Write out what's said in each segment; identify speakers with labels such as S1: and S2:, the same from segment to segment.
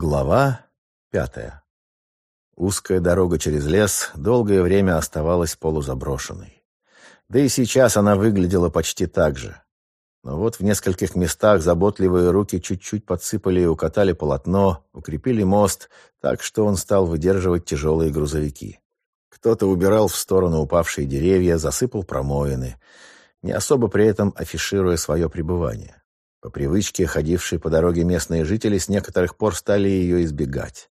S1: Глава пятая. Узкая дорога через лес долгое время оставалась полузаброшенной. Да и сейчас она выглядела почти так же. Но вот в нескольких местах заботливые руки чуть-чуть подсыпали и укатали полотно, укрепили мост, так что он стал выдерживать тяжелые грузовики. Кто-то убирал в сторону упавшие деревья, засыпал промоины, не особо при этом афишируя свое пребывание. По привычке, ходившие по дороге местные жители с некоторых пор стали ее избегать.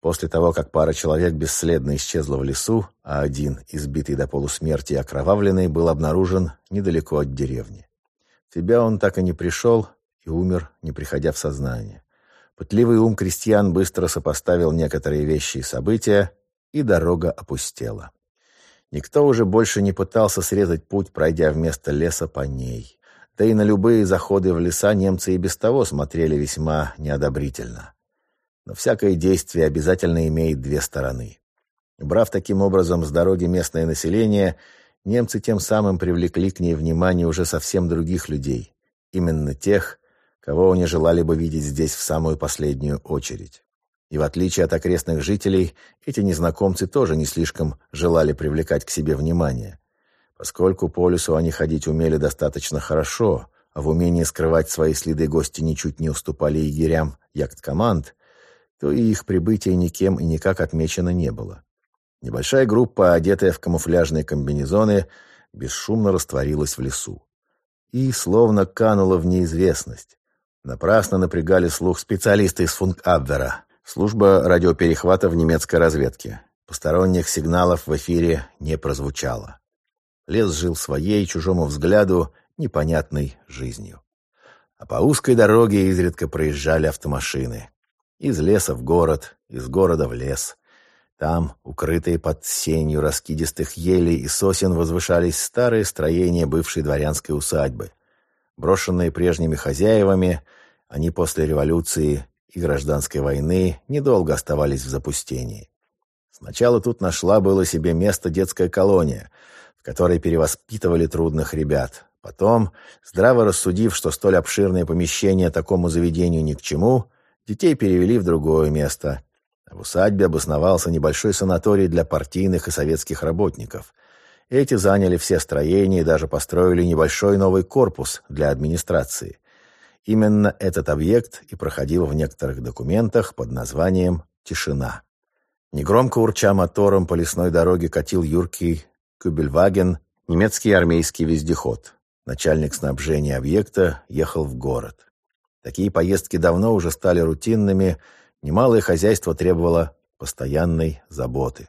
S1: После того, как пара человек бесследно исчезла в лесу, а один, избитый до полусмерти и окровавленный, был обнаружен недалеко от деревни. В себя он так и не пришел и умер, не приходя в сознание. Пытливый ум крестьян быстро сопоставил некоторые вещи и события, и дорога опустела. Никто уже больше не пытался срезать путь, пройдя вместо леса по ней. Да и на любые заходы в леса немцы и без того смотрели весьма неодобрительно. Но всякое действие обязательно имеет две стороны. Брав таким образом с дороги местное население, немцы тем самым привлекли к ней внимание уже совсем других людей, именно тех, кого они желали бы видеть здесь в самую последнюю очередь. И в отличие от окрестных жителей, эти незнакомцы тоже не слишком желали привлекать к себе внимание. Поскольку по лесу они ходить умели достаточно хорошо, а в умении скрывать свои следы гости ничуть не уступали егерям яхт-команд, то и их прибытие никем и никак отмечено не было. Небольшая группа, одетая в камуфляжные комбинезоны, бесшумно растворилась в лесу. И словно канула в неизвестность. Напрасно напрягали слух специалисты из Функабвера, служба радиоперехвата в немецкой разведке. Посторонних сигналов в эфире не прозвучало. Лес жил своей, чужому взгляду, непонятной жизнью. А по узкой дороге изредка проезжали автомашины. Из леса в город, из города в лес. Там, укрытые под сенью раскидистых елей и сосен, возвышались старые строения бывшей дворянской усадьбы. Брошенные прежними хозяевами, они после революции и гражданской войны недолго оставались в запустении. Сначала тут нашла было себе место детская колония — в которой перевоспитывали трудных ребят. Потом, здраво рассудив, что столь обширное помещение такому заведению ни к чему, детей перевели в другое место. В усадьбе обосновался небольшой санаторий для партийных и советских работников. Эти заняли все строения и даже построили небольшой новый корпус для администрации. Именно этот объект и проходил в некоторых документах под названием «Тишина». Негромко урча мотором по лесной дороге катил юркий Кюбельваген, немецкий армейский вездеход. Начальник снабжения объекта ехал в город. Такие поездки давно уже стали рутинными, немалое хозяйство требовало постоянной заботы.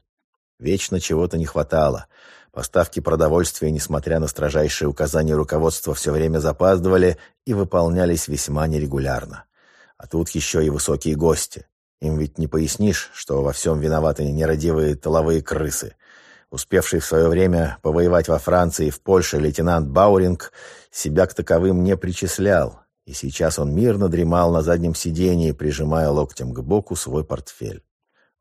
S1: Вечно чего-то не хватало. Поставки продовольствия, несмотря на строжайшие указания руководства, все время запаздывали и выполнялись весьма нерегулярно. А тут еще и высокие гости. Им ведь не пояснишь, что во всем виноваты нерадивые тыловые крысы. Успевший в свое время повоевать во Франции и в Польше лейтенант Бауринг себя к таковым не причислял, и сейчас он мирно дремал на заднем сидении, прижимая локтем к боку свой портфель.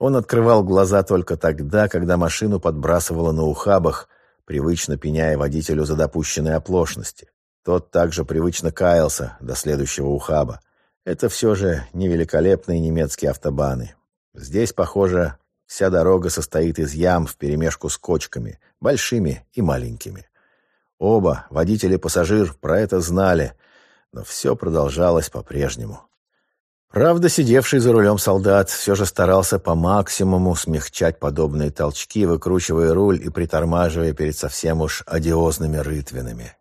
S1: Он открывал глаза только тогда, когда машину подбрасывало на ухабах, привычно пеняя водителю за допущенные оплошности. Тот также привычно каялся до следующего ухаба. Это все же невеликолепные немецкие автобаны. Здесь, похоже, Вся дорога состоит из ям вперемешку с кочками, большими и маленькими. Оба, водитель и пассажир, про это знали, но все продолжалось по-прежнему. Правда, сидевший за рулем солдат все же старался по максимуму смягчать подобные толчки, выкручивая руль и притормаживая перед совсем уж одиозными рытвинами.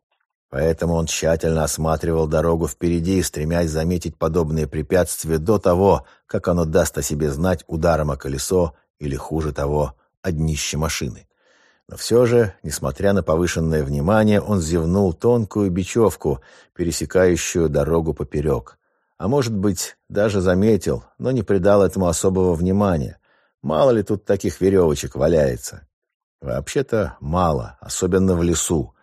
S1: Поэтому он тщательно осматривал дорогу впереди, стремясь заметить подобные препятствия до того, как оно даст о себе знать ударом о колесо или, хуже того, о днище машины. Но все же, несмотря на повышенное внимание, он зевнул тонкую бечевку, пересекающую дорогу поперек. А может быть, даже заметил, но не придал этому особого внимания. Мало ли тут таких веревочек валяется. Вообще-то мало, особенно в лесу.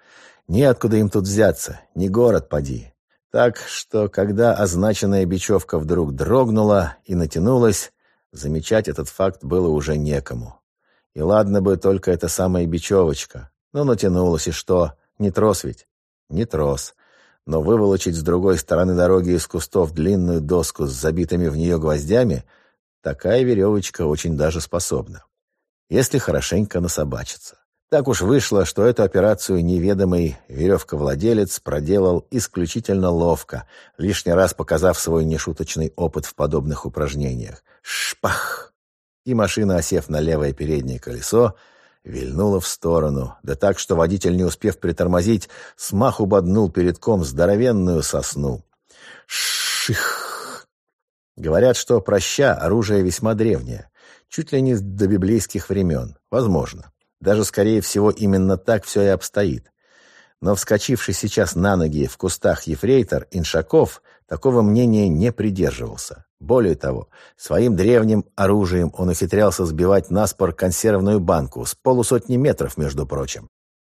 S1: Неоткуда им тут взяться, не город поди. Так что, когда означенная бечевка вдруг дрогнула и натянулась, Замечать этот факт было уже некому. И ладно бы только эта самая бечевочка. Ну, натянулась, и что? Не трос ведь? Не трос. Но выволочить с другой стороны дороги из кустов длинную доску с забитыми в нее гвоздями такая веревочка очень даже способна. Если хорошенько насобачиться. Так уж вышло, что эту операцию неведомый веревковладелец проделал исключительно ловко, лишний раз показав свой нешуточный опыт в подобных упражнениях. Шпах! И машина, осев на левое переднее колесо, вильнула в сторону, да так, что водитель, не успев притормозить, смаху боднул передком здоровенную сосну. Ших! Говорят, что проща оружие весьма древнее, чуть ли не до библейских времен. Возможно. Даже, скорее всего, именно так все и обстоит. Но вскочивший сейчас на ноги в кустах ефрейтор Иншаков такого мнения не придерживался. Более того, своим древним оружием он ухитрялся сбивать на спор консервную банку с полусотни метров, между прочим.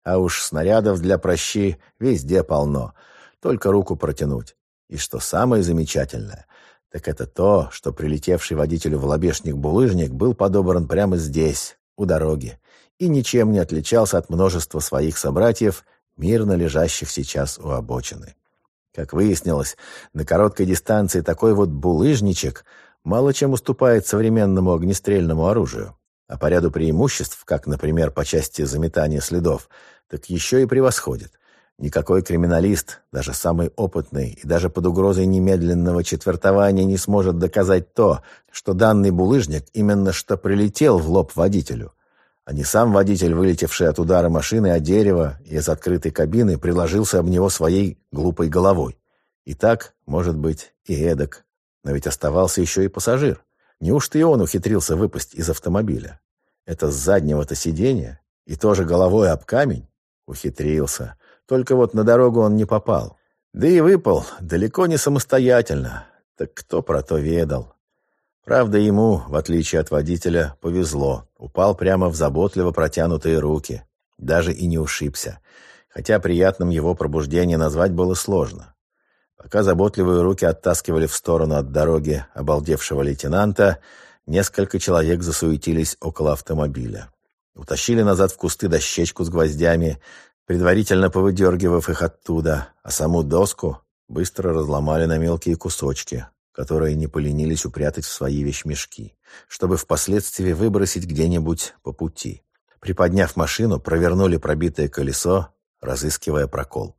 S1: А уж снарядов для прощи везде полно, только руку протянуть. И что самое замечательное, так это то, что прилетевший водителю в лобешник булыжник был подобран прямо здесь, у дороги, и ничем не отличался от множества своих собратьев, мирно лежащих сейчас у обочины. Как выяснилось, на короткой дистанции такой вот булыжничек мало чем уступает современному огнестрельному оружию. А по ряду преимуществ, как, например, по части заметания следов, так еще и превосходит. Никакой криминалист, даже самый опытный и даже под угрозой немедленного четвертования не сможет доказать то, что данный булыжник именно что прилетел в лоб водителю, а не сам водитель, вылетевший от удара машины о дерево и из открытой кабины, приложился об него своей глупой головой. И так, может быть, и эдак. Но ведь оставался еще и пассажир. Неужто и он ухитрился выпасть из автомобиля? Это с заднего-то сиденья? И тоже головой об камень? Ухитрился. Только вот на дорогу он не попал. Да и выпал далеко не самостоятельно. Так кто про то ведал? Правда, ему, в отличие от водителя, повезло. Упал прямо в заботливо протянутые руки. Даже и не ушибся. Хотя приятным его пробуждение назвать было сложно. Пока заботливые руки оттаскивали в сторону от дороги обалдевшего лейтенанта, несколько человек засуетились около автомобиля. Утащили назад в кусты дощечку с гвоздями, предварительно повыдергивав их оттуда, а саму доску быстро разломали на мелкие кусочки, которые не поленились упрятать в свои вещмешки, чтобы впоследствии выбросить где-нибудь по пути. Приподняв машину, провернули пробитое колесо, разыскивая прокол.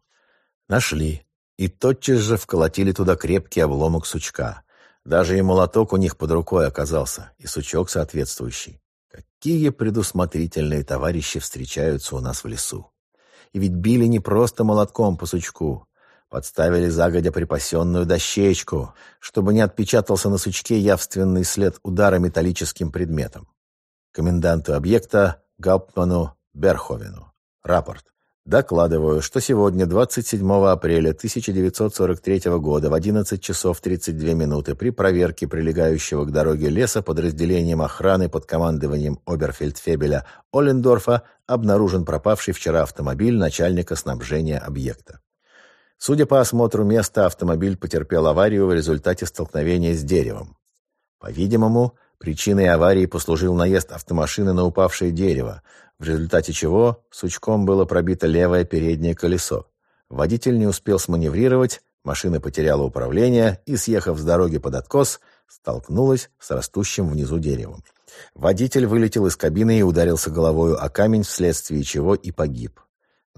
S1: Нашли. И тотчас же вколотили туда крепкий обломок сучка. Даже и молоток у них под рукой оказался, и сучок соответствующий. Какие предусмотрительные товарищи встречаются у нас в лесу. И ведь били не просто молотком по сучку, Подставили загодя припасенную дощечку, чтобы не отпечатался на сучке явственный след удара металлическим предметом. Коменданту объекта Гауптману Берховену. Рапорт. Докладываю, что сегодня, 27 апреля 1943 года, в 11 часов 32 минуты, при проверке прилегающего к дороге леса подразделением охраны под командованием оберфельдфебеля Оллендорфа обнаружен пропавший вчера автомобиль начальника снабжения объекта. Судя по осмотру места, автомобиль потерпел аварию в результате столкновения с деревом. По-видимому, причиной аварии послужил наезд автомашины на упавшее дерево, в результате чего сучком было пробито левое переднее колесо. Водитель не успел сманеврировать, машина потеряла управление и, съехав с дороги под откос, столкнулась с растущим внизу деревом. Водитель вылетел из кабины и ударился головою о камень, вследствие чего и погиб.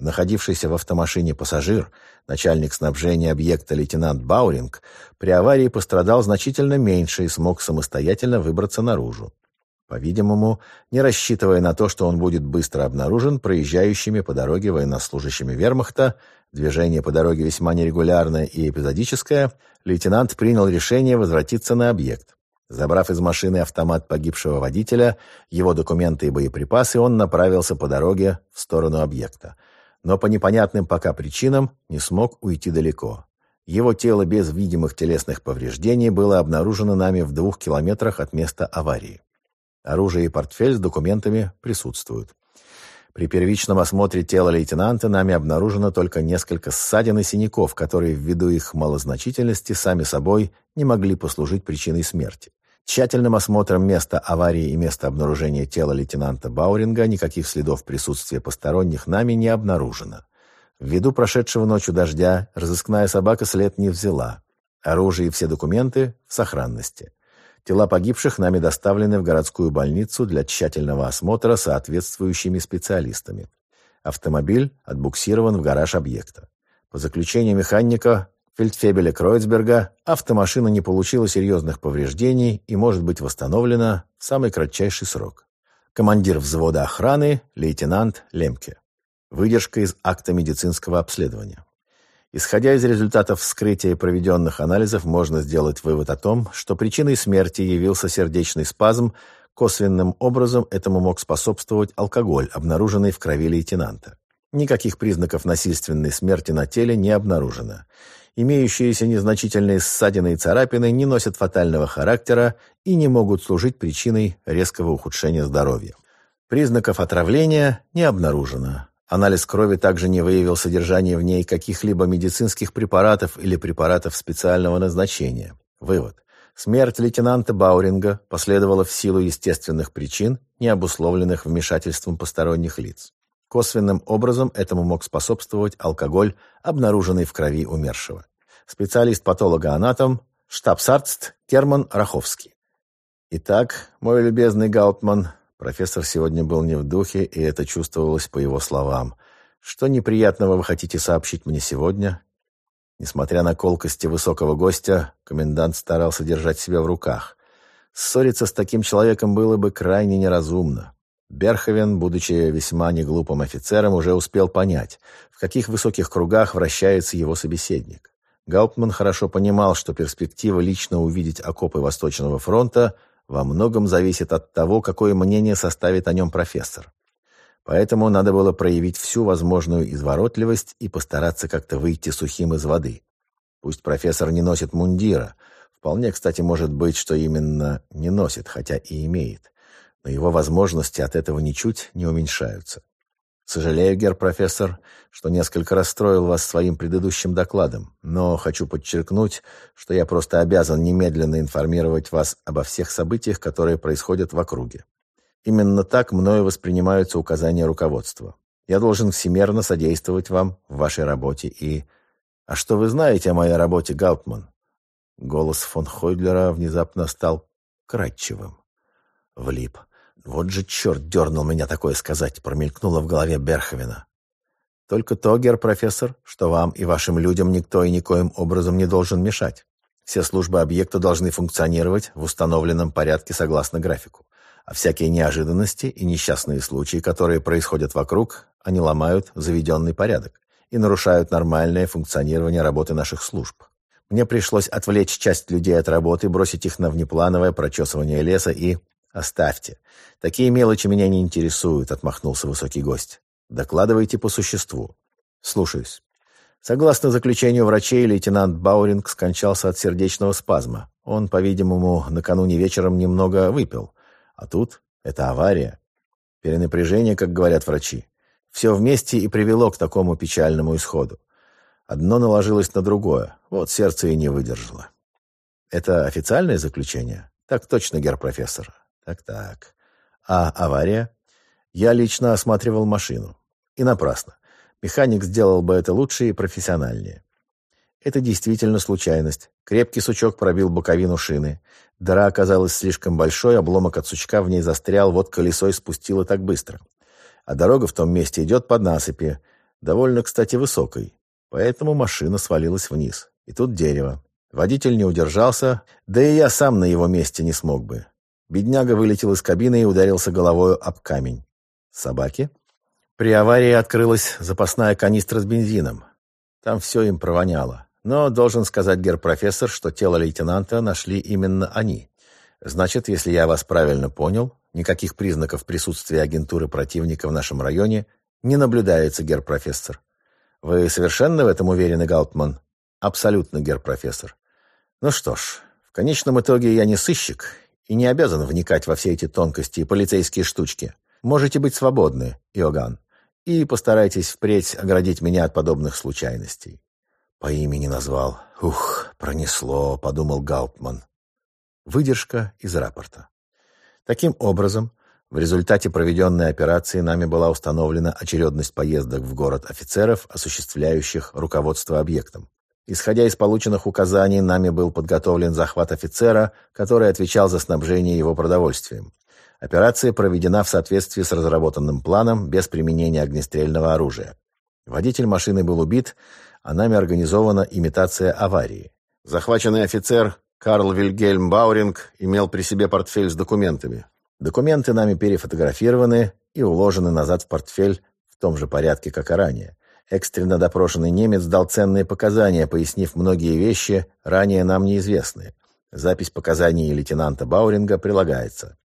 S1: Находившийся в автомашине пассажир, начальник снабжения объекта лейтенант Бауринг, при аварии пострадал значительно меньше и смог самостоятельно выбраться наружу. По-видимому, не рассчитывая на то, что он будет быстро обнаружен проезжающими по дороге военнослужащими вермахта, движение по дороге весьма нерегулярное и эпизодическое, лейтенант принял решение возвратиться на объект. Забрав из машины автомат погибшего водителя, его документы и боеприпасы, он направился по дороге в сторону объекта – но по непонятным пока причинам не смог уйти далеко. Его тело без видимых телесных повреждений было обнаружено нами в двух километрах от места аварии. Оружие и портфель с документами присутствуют. При первичном осмотре тела лейтенанта нами обнаружено только несколько ссадин и синяков, которые ввиду их малозначительности сами собой не могли послужить причиной смерти. Тщательным осмотром места аварии и места обнаружения тела лейтенанта Бауринга никаких следов присутствия посторонних нами не обнаружено. Ввиду прошедшего ночью дождя разыскная собака след не взяла. Оружие и все документы в сохранности. Тела погибших нами доставлены в городскую больницу для тщательного осмотра соответствующими специалистами. Автомобиль отбуксирован в гараж объекта. По заключению механика фельдфебеля Кройцберга, автомашина не получила серьезных повреждений и может быть восстановлена в самый кратчайший срок. Командир взвода охраны лейтенант Лемке. Выдержка из акта медицинского обследования. Исходя из результатов вскрытия и проведенных анализов, можно сделать вывод о том, что причиной смерти явился сердечный спазм, косвенным образом этому мог способствовать алкоголь, обнаруженный в крови лейтенанта. Никаких признаков насильственной смерти на теле не обнаружено. Имеющиеся незначительные ссадины и царапины не носят фатального характера и не могут служить причиной резкого ухудшения здоровья. Признаков отравления не обнаружено. Анализ крови также не выявил содержание в ней каких-либо медицинских препаратов или препаратов специального назначения. Вывод. Смерть лейтенанта Бауринга последовала в силу естественных причин, не обусловленных вмешательством посторонних лиц. Косвенным образом этому мог способствовать алкоголь, обнаруженный в крови умершего. Специалист-патолога-анатом, штабсарст Керман Раховский. Итак, мой любезный Гаутман, Профессор сегодня был не в духе, и это чувствовалось по его словам. «Что неприятного вы хотите сообщить мне сегодня?» Несмотря на колкости высокого гостя, комендант старался держать себя в руках. Ссориться с таким человеком было бы крайне неразумно. Берховен, будучи весьма неглупым офицером, уже успел понять, в каких высоких кругах вращается его собеседник. Гауптман хорошо понимал, что перспектива лично увидеть окопы Восточного фронта – во многом зависит от того, какое мнение составит о нем профессор. Поэтому надо было проявить всю возможную изворотливость и постараться как-то выйти сухим из воды. Пусть профессор не носит мундира. Вполне, кстати, может быть, что именно не носит, хотя и имеет. Но его возможности от этого ничуть не уменьшаются. Сожалею, гер-профессор, что несколько расстроил вас своим предыдущим докладом, но хочу подчеркнуть, что я просто обязан немедленно информировать вас обо всех событиях, которые происходят в округе. Именно так мною воспринимаются указания руководства. Я должен всемерно содействовать вам в вашей работе и... А что вы знаете о моей работе, Гауптман? Голос фон Хойдлера внезапно стал кратчевым. Влип. «Вот же черт дернул меня такое сказать», — промелькнуло в голове Берховена. «Только то, гер профессор, что вам и вашим людям никто и никоим образом не должен мешать. Все службы объекта должны функционировать в установленном порядке согласно графику. А всякие неожиданности и несчастные случаи, которые происходят вокруг, они ломают заведенный порядок и нарушают нормальное функционирование работы наших служб. Мне пришлось отвлечь часть людей от работы, бросить их на внеплановое прочесывание леса и «Оставьте. Такие мелочи меня не интересуют», — отмахнулся высокий гость. «Докладывайте по существу». «Слушаюсь». Согласно заключению врачей, лейтенант Бауринг скончался от сердечного спазма. Он, по-видимому, накануне вечером немного выпил. А тут это авария. Перенапряжение, как говорят врачи. Все вместе и привело к такому печальному исходу. Одно наложилось на другое. Вот сердце и не выдержало. Это официальное заключение? Так точно, гер-профессор. Так-так. А авария? Я лично осматривал машину. И напрасно. Механик сделал бы это лучше и профессиональнее. Это действительно случайность. Крепкий сучок пробил боковину шины. Дыра оказалась слишком большой, обломок от сучка в ней застрял, вот колесо и спустило так быстро. А дорога в том месте идет под насыпи, довольно, кстати, высокой. Поэтому машина свалилась вниз. И тут дерево. Водитель не удержался, да и я сам на его месте не смог бы. Бедняга вылетел из кабины и ударился головой об камень. Собаки? При аварии открылась запасная канистра с бензином. Там все им провоняло. Но должен сказать гер-профессор, что тело лейтенанта нашли именно они. Значит, если я вас правильно понял, никаких признаков присутствия агентуры противника в нашем районе не наблюдается, гер-профессор. Вы совершенно в этом уверены, Гаутман? Абсолютно, гер-профессор. Ну что ж, в конечном итоге я не сыщик и не обязан вникать во все эти тонкости и полицейские штучки. Можете быть свободны, Иоганн, и постарайтесь впредь оградить меня от подобных случайностей». По имени назвал. «Ух, пронесло», — подумал Гауптман. Выдержка из рапорта. Таким образом, в результате проведенной операции нами была установлена очередность поездок в город офицеров, осуществляющих руководство объектом. Исходя из полученных указаний, нами был подготовлен захват офицера, который отвечал за снабжение его продовольствием. Операция проведена в соответствии с разработанным планом без применения огнестрельного оружия. Водитель машины был убит, а нами организована имитация аварии. Захваченный офицер Карл Вильгельм Бауринг имел при себе портфель с документами. Документы нами перефотографированы и уложены назад в портфель в том же порядке, как и ранее. Экстренно допрошенный немец дал ценные показания, пояснив многие вещи, ранее нам неизвестные. Запись показаний лейтенанта Бауринга прилагается.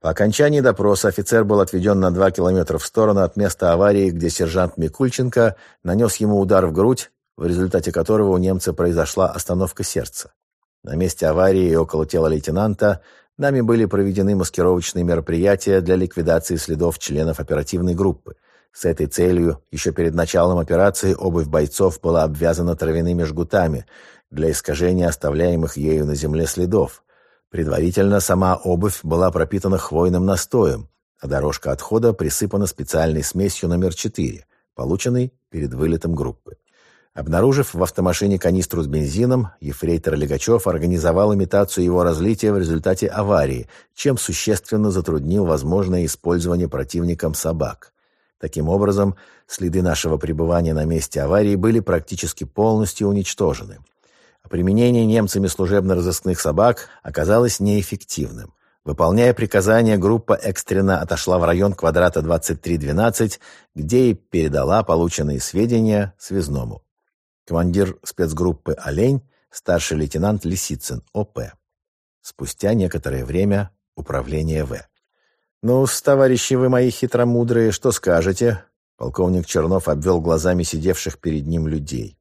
S1: По окончании допроса офицер был отведен на два километра в сторону от места аварии, где сержант Микульченко нанес ему удар в грудь, в результате которого у немца произошла остановка сердца. На месте аварии и около тела лейтенанта нами были проведены маскировочные мероприятия для ликвидации следов членов оперативной группы. С этой целью еще перед началом операции обувь бойцов была обвязана травяными жгутами для искажения оставляемых ею на земле следов. Предварительно сама обувь была пропитана хвойным настоем, а дорожка отхода присыпана специальной смесью номер 4, полученной перед вылетом группы. Обнаружив в автомашине канистру с бензином, ефрейтор Легачев организовал имитацию его разлития в результате аварии, чем существенно затруднил возможное использование противником собак. Таким образом, следы нашего пребывания на месте аварии были практически полностью уничтожены. А применение немцами служебно-розыскных собак оказалось неэффективным. Выполняя приказания, группа экстренно отошла в район квадрата 2312, где и передала полученные сведения связному. Командир спецгруппы «Олень» старший лейтенант Лисицын, ОП. Спустя некоторое время управление В ну товарищи вы мои хитромудрые, что скажете?» Полковник Чернов обвел глазами сидевших перед ним людей.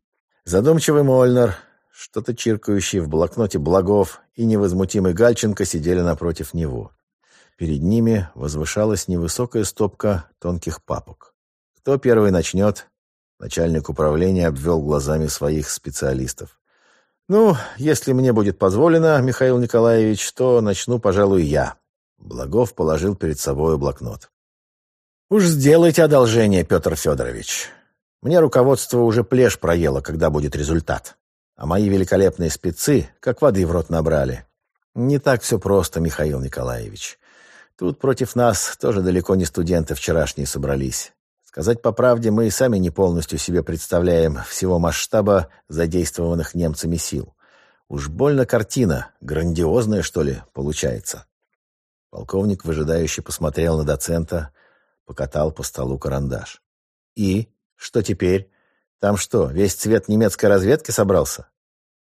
S1: Задумчивый Мольнер, что-то чиркающий в блокноте Благов и невозмутимый Гальченко сидели напротив него. Перед ними возвышалась невысокая стопка тонких папок. «Кто первый начнет?» Начальник управления обвел глазами своих специалистов. «Ну, если мне будет позволено, Михаил Николаевич, то начну, пожалуй, я». Благов положил перед собой блокнот. «Уж сделайте одолжение, Петр Федорович. Мне руководство уже плешь проело, когда будет результат. А мои великолепные спецы как воды в рот набрали. Не так все просто, Михаил Николаевич. Тут против нас тоже далеко не студенты вчерашние собрались. Сказать по правде, мы и сами не полностью себе представляем всего масштаба задействованных немцами сил. Уж больно картина, грандиозная, что ли, получается. Полковник выжидающе посмотрел на доцента, покатал по столу карандаш. «И? Что теперь? Там что, весь цвет немецкой разведки собрался?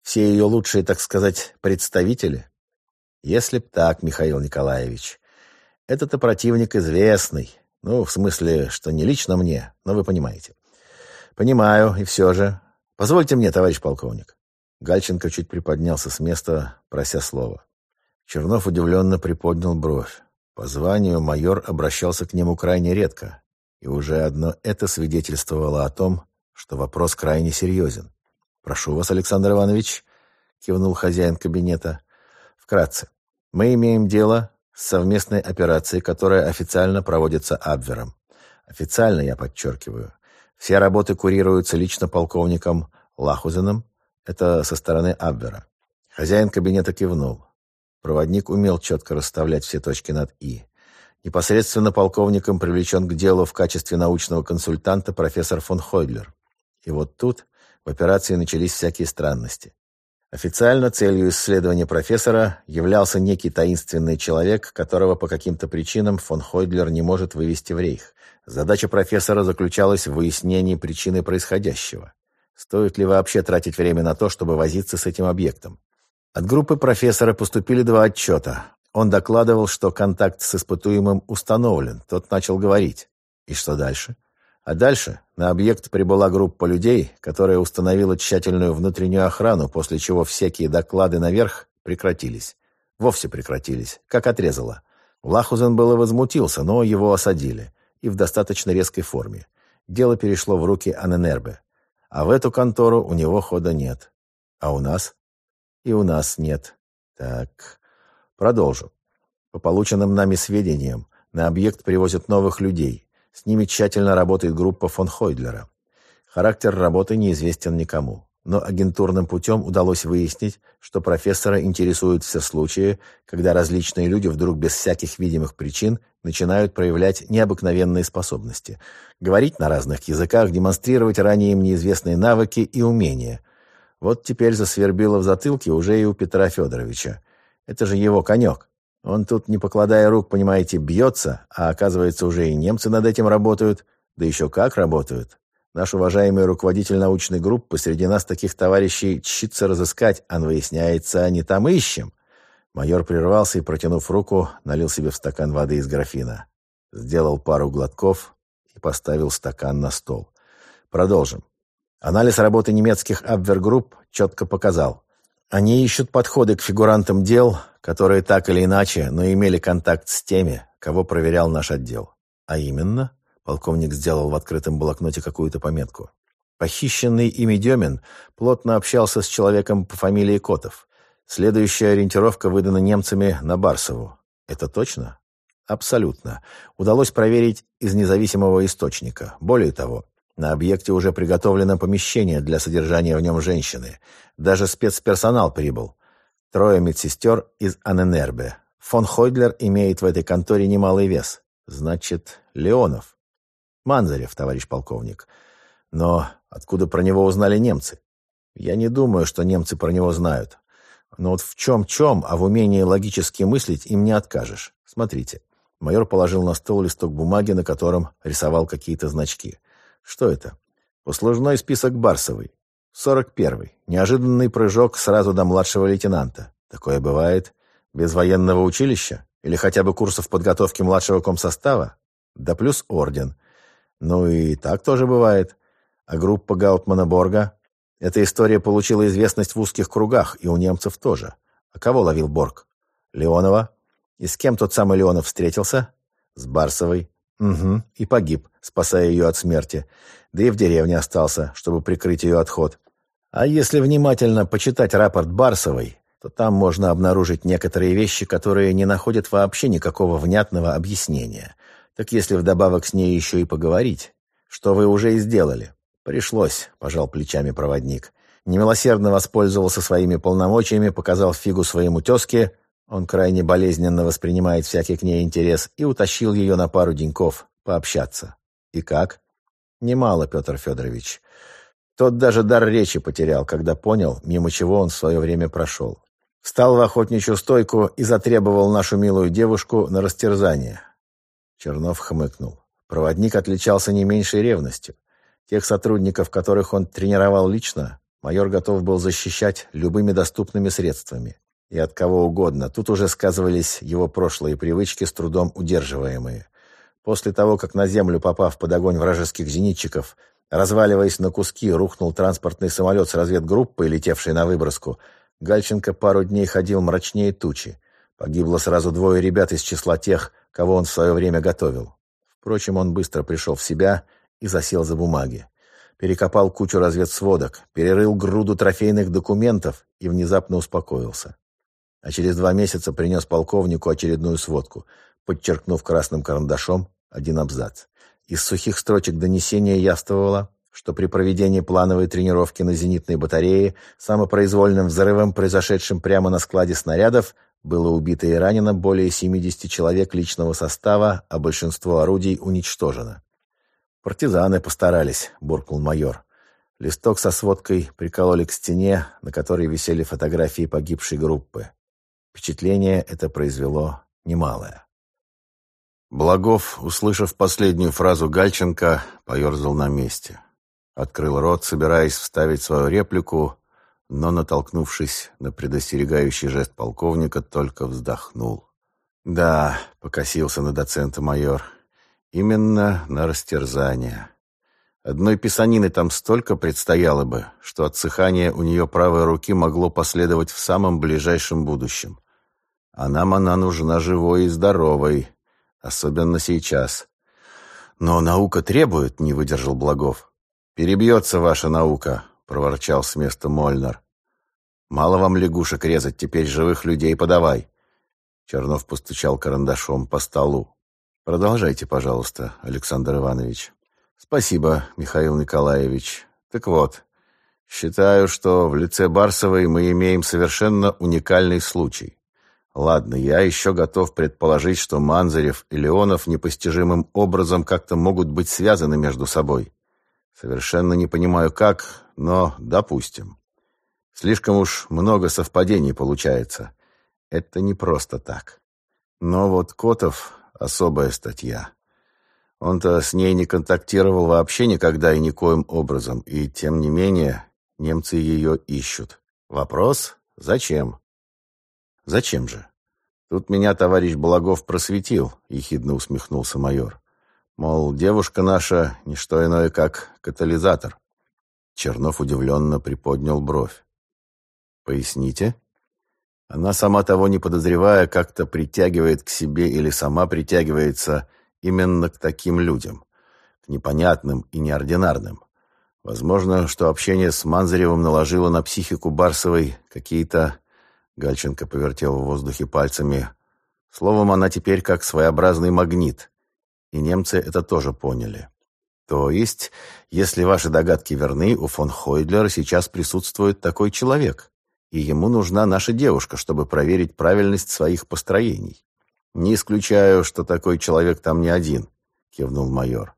S1: Все ее лучшие, так сказать, представители?» «Если б так, Михаил Николаевич. Этот-то противник известный. Ну, в смысле, что не лично мне, но вы понимаете». «Понимаю, и все же. Позвольте мне, товарищ полковник». Гальченко чуть приподнялся с места, прося слова. Чернов удивленно приподнял бровь. По званию майор обращался к нему крайне редко, и уже одно это свидетельствовало о том, что вопрос крайне серьезен. «Прошу вас, Александр Иванович», — кивнул хозяин кабинета. «Вкратце. Мы имеем дело с совместной операцией, которая официально проводится Абвером. Официально, я подчеркиваю. Все работы курируются лично полковником Лахузеном. Это со стороны Абвера. Хозяин кабинета кивнул. Проводник умел четко расставлять все точки над «и». Непосредственно полковником привлечен к делу в качестве научного консультанта профессор фон Хойдлер. И вот тут в операции начались всякие странности. Официально целью исследования профессора являлся некий таинственный человек, которого по каким-то причинам фон Хойдлер не может вывести в рейх. Задача профессора заключалась в выяснении причины происходящего. Стоит ли вообще тратить время на то, чтобы возиться с этим объектом? От группы профессора поступили два отчета. Он докладывал, что контакт с испытуемым установлен. Тот начал говорить. И что дальше? А дальше на объект прибыла группа людей, которая установила тщательную внутреннюю охрану, после чего всякие доклады наверх прекратились. Вовсе прекратились, как отрезало. Лахузен было возмутился, но его осадили. И в достаточно резкой форме. Дело перешло в руки Аненербе. А в эту контору у него хода нет. А у нас? И у нас нет. Так, продолжу. По полученным нами сведениям, на объект привозят новых людей. С ними тщательно работает группа фон Хойдлера. Характер работы неизвестен никому. но агентурным путем удалось выяснить, что профессора интересуют все случаи, когда различные люди вдруг без всяких видимых причин начинают проявлять необыкновенные способности. Говорить на разных языках, демонстрировать ранее им неизвестные навыки и умения. Вот теперь засвербило в затылке уже и у Петра Федоровича. Это же его конек. Он тут, не покладая рук, понимаете, бьется, а оказывается, уже и немцы над этим работают. Да еще как работают. Наш уважаемый руководитель научной группы среди нас таких товарищей чится разыскать, а выясняется, они там ищем. Майор прервался и, протянув руку, налил себе в стакан воды из графина. Сделал пару глотков и поставил стакан на стол. Продолжим. Анализ работы немецких абвергрупп четко показал. Они ищут подходы к фигурантам дел, которые так или иначе, но имели контакт с теми, кого проверял наш отдел. А именно, Полковник сделал в открытом блокноте какую-то пометку. Похищенный ими Демин плотно общался с человеком по фамилии Котов. Следующая ориентировка выдана немцами на Барсову. Это точно? Абсолютно. Удалось проверить из независимого источника. Более того, на объекте уже приготовлено помещение для содержания в нем женщины. Даже спецперсонал прибыл. Трое медсестер из Аненербе. Фон Хойдлер имеет в этой конторе немалый вес. Значит, Леонов. Манзарев, товарищ полковник. Но откуда про него узнали немцы? Я не думаю, что немцы про него знают. Но вот в чем-чем, а в умении логически мыслить им не откажешь. Смотрите. Майор положил на стол листок бумаги, на котором рисовал какие-то значки. Что это? Послужной список Барсовой. Сорок первый. Неожиданный прыжок сразу до младшего лейтенанта. Такое бывает. Без военного училища? Или хотя бы курсов подготовки младшего комсостава? Да плюс орден. Ну и так тоже бывает. А группа Гаутмана Борга? Эта история получила известность в узких кругах, и у немцев тоже. А кого ловил Борг? Леонова? И с кем тот самый Леонов встретился? С Барсовой. Угу, и погиб, спасая ее от смерти. Да и в деревне остался, чтобы прикрыть ее отход. А если внимательно почитать рапорт Барсовой, то там можно обнаружить некоторые вещи, которые не находят вообще никакого внятного объяснения. Так если вдобавок с ней еще и поговорить, что вы уже и сделали. Пришлось, пожал плечами проводник. Немилосердно воспользовался своими полномочиями, показал фигу своему тезке, он крайне болезненно воспринимает всякий к ней интерес, и утащил ее на пару деньков пообщаться. И как? Немало, Петр Федорович. Тот даже дар речи потерял, когда понял, мимо чего он в свое время прошел. Встал в охотничью стойку и затребовал нашу милую девушку на растерзание. Чернов хмыкнул. Проводник отличался не меньшей ревностью. Тех сотрудников, которых он тренировал лично, майор готов был защищать любыми доступными средствами. И от кого угодно. Тут уже сказывались его прошлые привычки, с трудом удерживаемые. После того, как на землю, попав под огонь вражеских зенитчиков, разваливаясь на куски, рухнул транспортный самолет с разведгруппой, летевшей на выброску, Гальченко пару дней ходил мрачнее тучи. Погибло сразу двое ребят из числа тех, кого он в свое время готовил. Впрочем, он быстро пришел в себя и засел за бумаги. Перекопал кучу разведсводок, перерыл груду трофейных документов и внезапно успокоился. А через два месяца принес полковнику очередную сводку, подчеркнув красным карандашом один абзац. Из сухих строчек донесения явствовало, что при проведении плановой тренировки на зенитной батарее самопроизвольным взрывом, произошедшим прямо на складе снарядов, было убито и ранено более 70 человек личного состава, а большинство орудий уничтожено. «Партизаны постарались», — буркнул майор. Листок со сводкой прикололи к стене, на которой висели фотографии погибшей группы. Впечатление это произвело немалое. Благов, услышав последнюю фразу Гальченко, поерзал на месте. Открыл рот, собираясь вставить свою реплику, но, натолкнувшись на предостерегающий жест полковника, только вздохнул. «Да», — покосился на доцента майор, — «именно на растерзание. Одной писанины там столько предстояло бы, что отсыхание у нее правой руки могло последовать в самом ближайшем будущем. А нам она нужна живой и здоровой, особенно сейчас. Но наука требует, — не выдержал Благов. «Перебьется ваша наука», — проворчал с места Мольнер. «Мало вам лягушек резать, теперь живых людей подавай». Чернов постучал карандашом по столу. «Продолжайте, пожалуйста, Александр Иванович». «Спасибо, Михаил Николаевич. Так вот, Считаю, что в лице Барсовой мы имеем совершенно уникальный случай. Ладно, я еще готов предположить, что Манзарев и Леонов непостижимым образом как-то могут быть связаны между собой. Совершенно не понимаю как, но допустим. Слишком уж много совпадений получается. Это не просто так. Но вот Котов — особая статья. Он-то с ней не контактировал вообще никогда и никоим образом, и тем не менее Немцы ее ищут. Вопрос — зачем? Зачем же? Тут меня товарищ Благов просветил, ехидно усмехнулся майор. Мол, девушка наша — не что иное, как катализатор. Чернов удивленно приподнял бровь. «Поясните?» Она, сама того не подозревая, как-то притягивает к себе или сама притягивается именно к таким людям, к непонятным и неординарным. Возможно, что общение с Манзаревым наложило на психику Барсовой какие-то... Гальченко повертел в воздухе пальцами. Словом, она теперь как своеобразный магнит. И немцы это тоже поняли. То есть, если ваши догадки верны, у фон Хойдлера сейчас присутствует такой человек, и ему нужна наша девушка, чтобы проверить правильность своих построений. Не исключаю, что такой человек там не один, кивнул майор.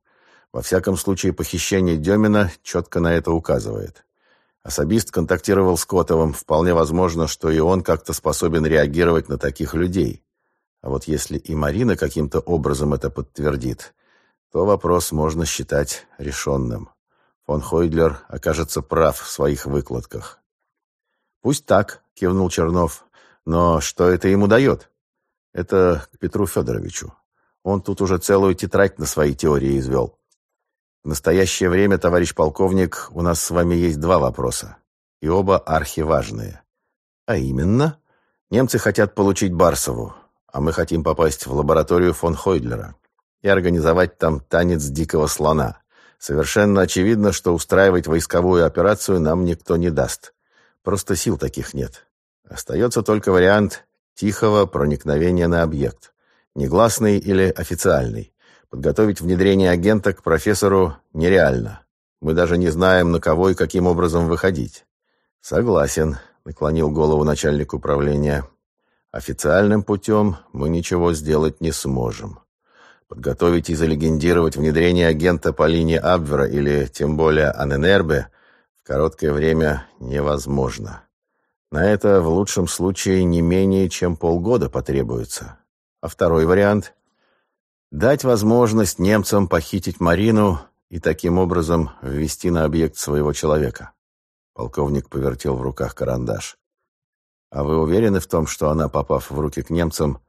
S1: Во всяком случае, похищение Демина четко на это указывает. Особист контактировал с Котовым. Вполне возможно, что и он как-то способен реагировать на таких людей. А вот если и Марина каким-то образом это подтвердит, то вопрос можно считать решенным. Фон Хойдлер окажется прав в своих выкладках. «Пусть так», — кивнул Чернов. «Но что это ему дает?» «Это к Петру Федоровичу. Он тут уже целую тетрадь на свои теории извел». В настоящее время, товарищ полковник, у нас с вами есть два вопроса. И оба архиважные. А именно, немцы хотят получить Барсову, а мы хотим попасть в лабораторию фон Хойдлера и организовать там танец дикого слона. Совершенно очевидно, что устраивать войсковую операцию нам никто не даст. Просто сил таких нет. Остается только вариант тихого проникновения на объект. Негласный или официальный. Подготовить внедрение агента к профессору нереально. Мы даже не знаем, на кого и каким образом выходить. Согласен, наклонил голову начальник управления. Официальным путем мы ничего сделать не сможем. Подготовить и залегендировать внедрение агента по линии Абвера или тем более Аненербе в короткое время невозможно. На это в лучшем случае не менее чем полгода потребуется. А второй вариант Дать возможность немцам похитить Марину и таким образом ввести на объект своего человека. Полковник повертел в руках карандаш. А вы уверены в том, что она, попав в руки к немцам,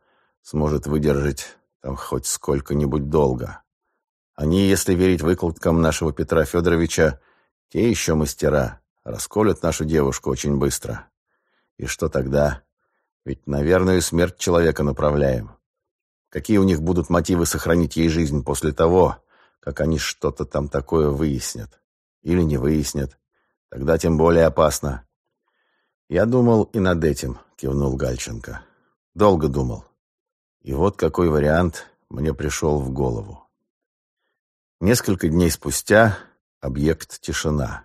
S1: сможет выдержать там хоть сколько-нибудь долго? Они, если верить выкладкам нашего Петра Федоровича, те еще мастера, расколют нашу девушку очень быстро. И что тогда? Ведь на верную смерть человека направляем. Какие у них будут мотивы сохранить ей жизнь после того, как они что-то там такое выяснят? Или не выяснят? Тогда тем более опасно. Я думал и над этим, кивнул Гальченко. Долго думал. И вот какой вариант мне пришел в голову. Несколько дней спустя объект тишина.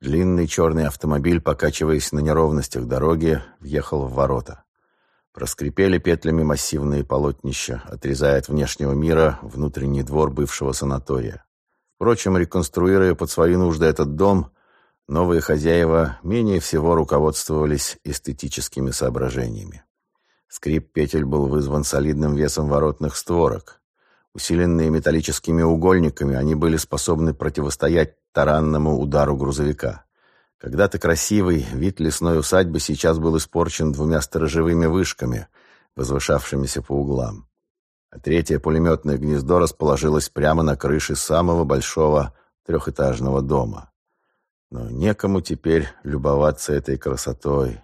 S1: Длинный черный автомобиль, покачиваясь на неровностях дороги, въехал в ворота. Проскрипели петлями массивные полотнища, отрезая от внешнего мира внутренний двор бывшего санатория. Впрочем, реконструируя под свои нужды этот дом, новые хозяева менее всего руководствовались эстетическими соображениями. Скрип петель был вызван солидным весом воротных створок. Усиленные металлическими угольниками, они были способны противостоять таранному удару грузовика. Когда-то красивый вид лесной усадьбы сейчас был испорчен двумя сторожевыми вышками, возвышавшимися по углам. А третье пулеметное гнездо расположилось прямо на крыше самого большого трехэтажного дома. Но некому теперь любоваться этой красотой.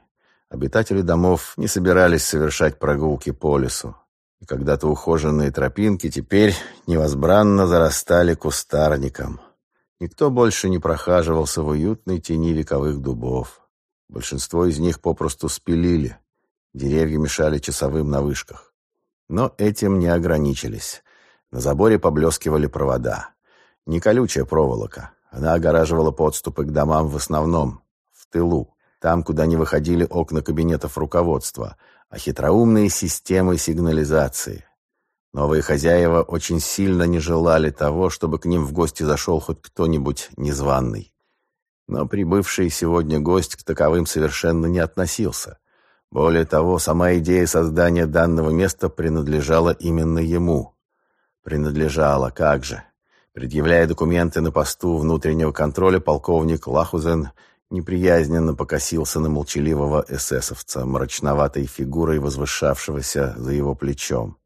S1: Обитатели домов не собирались совершать прогулки по лесу. И когда-то ухоженные тропинки теперь невозбранно зарастали кустарником. Никто больше не прохаживался в уютной тени вековых дубов. Большинство из них попросту спилили. Деревья мешали часовым на вышках. Но этим не ограничились. На заборе поблескивали провода. Не колючая проволока, Она огораживала подступы к домам в основном, в тылу, там, куда не выходили окна кабинетов руководства, а хитроумные системы сигнализации. Новые хозяева очень сильно не желали того, чтобы к ним в гости зашел хоть кто-нибудь незваный. Но прибывший сегодня гость к таковым совершенно не относился. Более того, сама идея создания данного места принадлежала именно ему. Принадлежала, как же. Предъявляя документы на посту внутреннего контроля, полковник Лахузен неприязненно покосился на молчаливого эсэсовца, мрачноватой фигурой возвышавшегося за его плечом.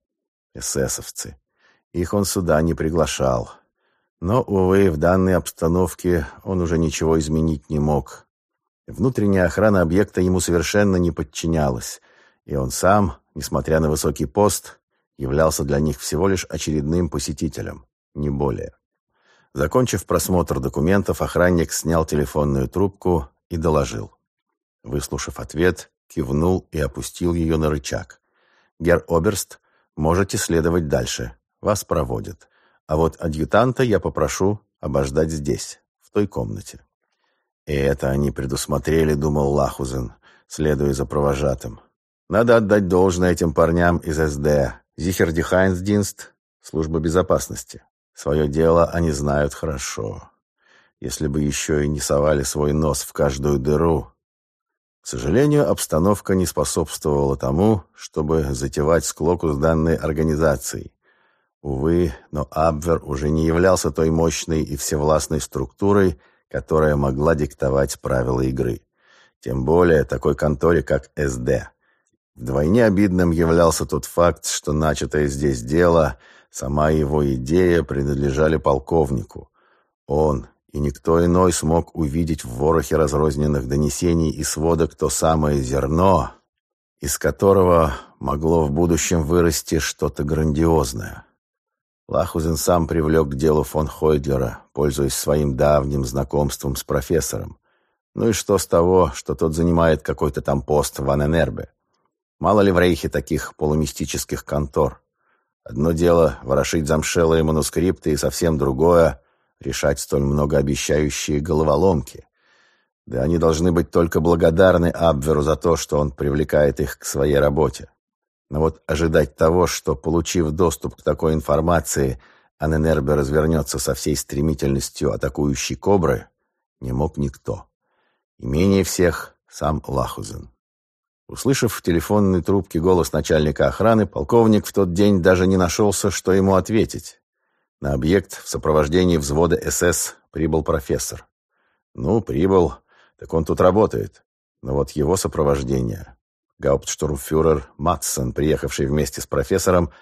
S1: Эсэсовцы. Их он сюда не приглашал. Но, увы, в данной обстановке он уже ничего изменить не мог. Внутренняя охрана объекта ему совершенно не подчинялась, и он сам, несмотря на высокий пост, являлся для них всего лишь очередным посетителем, не более. Закончив просмотр документов, охранник снял телефонную трубку и доложил. Выслушав ответ, кивнул и опустил ее на рычаг. «Герр Оберст, можете следовать дальше. Вас проводят. А вот адъютанта я попрошу обождать здесь, в той комнате. И это они предусмотрели, думал Лахузен, следуя за провожатым. Надо отдать должное этим парням из СД. Зихердихайнсдинст, служба безопасности. Свое дело они знают хорошо. Если бы еще и не совали свой нос в каждую дыру. К сожалению, обстановка не способствовала тому, чтобы затевать склоку с данной организацией. Увы, но Абвер уже не являлся той мощной и всевластной структурой, которая могла диктовать правила игры. Тем более такой конторе, как СД. Вдвойне обидным являлся тот факт, что начатое здесь дело, сама его идея принадлежали полковнику. Он и никто иной смог увидеть в ворохе разрозненных донесений и сводок то самое зерно, из которого могло в будущем вырасти что-то грандиозное. Лахузен сам привлек к делу фон Хойдлера, пользуясь своим давним знакомством с профессором. Ну и что с того, что тот занимает какой-то там пост в Аненербе? Мало ли в Рейхе таких полумистических контор. Одно дело — ворошить замшелые манускрипты, и совсем другое — решать столь многообещающие головоломки. Да они должны быть только благодарны Абверу за то, что он привлекает их к своей работе. Но вот ожидать того, что, получив доступ к такой информации, Аненербе развернется со всей стремительностью атакующей кобры, не мог никто. И менее всех сам Лахузен. Услышав в телефонной трубке голос начальника охраны, полковник в тот день даже не нашелся, что ему ответить. На объект в сопровождении взвода СС прибыл профессор. Ну, прибыл, так он тут работает. Но вот его сопровождение Гауптштурмфюрер Матсон, приехавший вместе с профессором,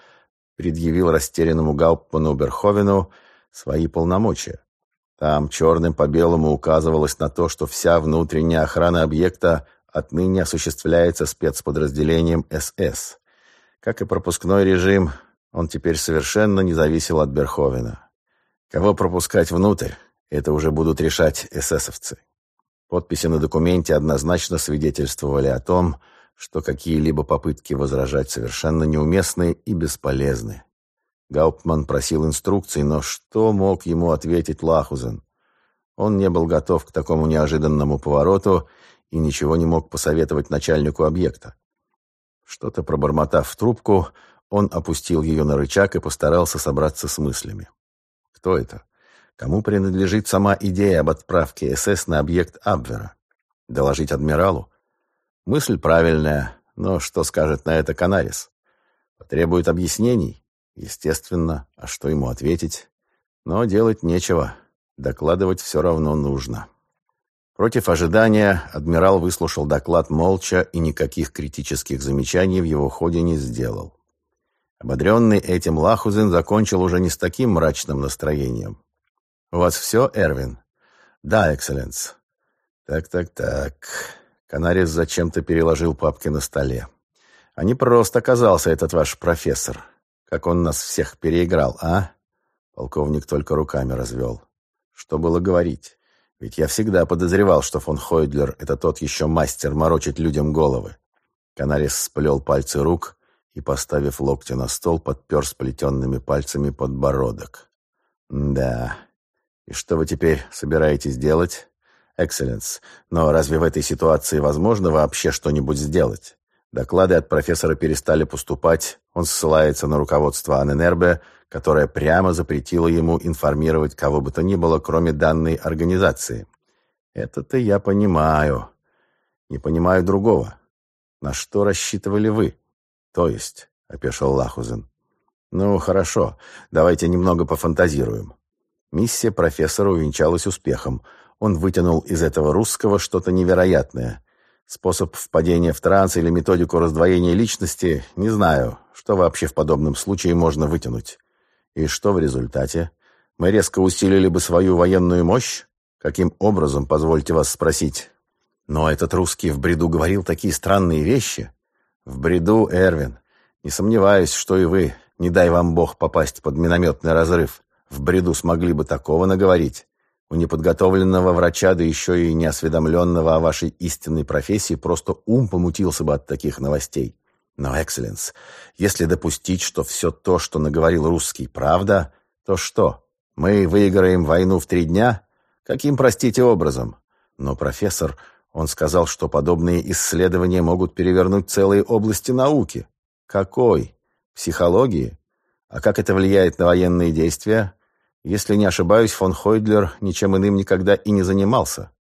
S1: предъявил растерянному Гауптману Берховену свои полномочия. Там черным по белому указывалось на то, что вся внутренняя охрана объекта отныне осуществляется спецподразделением СС. Как и пропускной режим, он теперь совершенно не зависел от Берховена. Кого пропускать внутрь, это уже будут решать эсэсовцы. Подписи на документе однозначно свидетельствовали о том, что какие-либо попытки возражать совершенно неуместны и бесполезны. Гауптман просил инструкций, но что мог ему ответить Лахузен? Он не был готов к такому неожиданному повороту и ничего не мог посоветовать начальнику объекта. Что-то пробормотав в трубку, он опустил ее на рычаг и постарался собраться с мыслями. Кто это? Кому принадлежит сама идея об отправке СС на объект Абвера? Доложить адмиралу? Мысль правильная, но что скажет на это Канарис? Потребует объяснений? Естественно, а что ему ответить? Но делать нечего, докладывать все равно нужно. Против ожидания адмирал выслушал доклад молча и никаких критических замечаний в его ходе не сделал. Ободренный этим Лахузен закончил уже не с таким мрачным настроением. «У вас все, Эрвин?» «Да, экселленс». «Так-так-так...» Канарис зачем-то переложил папки на столе. «А не просто оказался этот ваш профессор. Как он нас всех переиграл, а?» Полковник только руками развел. «Что было говорить? Ведь я всегда подозревал, что фон Хойдлер — это тот еще мастер морочить людям головы». Канарис сплел пальцы рук и, поставив локти на стол, подпер сплетенными пальцами подбородок. «Да, И что вы теперь собираетесь делать? Экселленс, но разве в этой ситуации возможно вообще что-нибудь сделать? Доклады от профессора перестали поступать, он ссылается на руководство Аненербе, которое прямо запретило ему информировать кого бы то ни было, кроме данной организации. Это-то я понимаю. Не понимаю другого. На что рассчитывали вы? То есть, — опешил Лахузен. Ну, хорошо, давайте немного пофантазируем. Миссия профессора увенчалась успехом. Он вытянул из этого русского что-то невероятное. Способ впадения в транс или методику раздвоения личности, не знаю, что вообще в подобном случае можно вытянуть. И что в результате? Мы резко усилили бы свою военную мощь? Каким образом, позвольте вас спросить? Но этот русский в бреду говорил такие странные вещи. В бреду, Эрвин. Не сомневаюсь, что и вы, не дай вам Бог попасть под минометный разрыв, в бреду смогли бы такого наговорить. У неподготовленного врача, да еще и неосведомленного о вашей истинной профессии, просто ум помутился бы от таких новостей. Но, экселленс, если допустить, что все то, что наговорил русский, правда, то что? Мы выиграем войну в три дня? Каким, простите, образом? Но профессор, он сказал, что подобные исследования могут перевернуть целые области науки. Какой? Психологии? А как это влияет на военные действия? Если не ошибаюсь, фон Хойдлер ничем иным никогда и не занимался.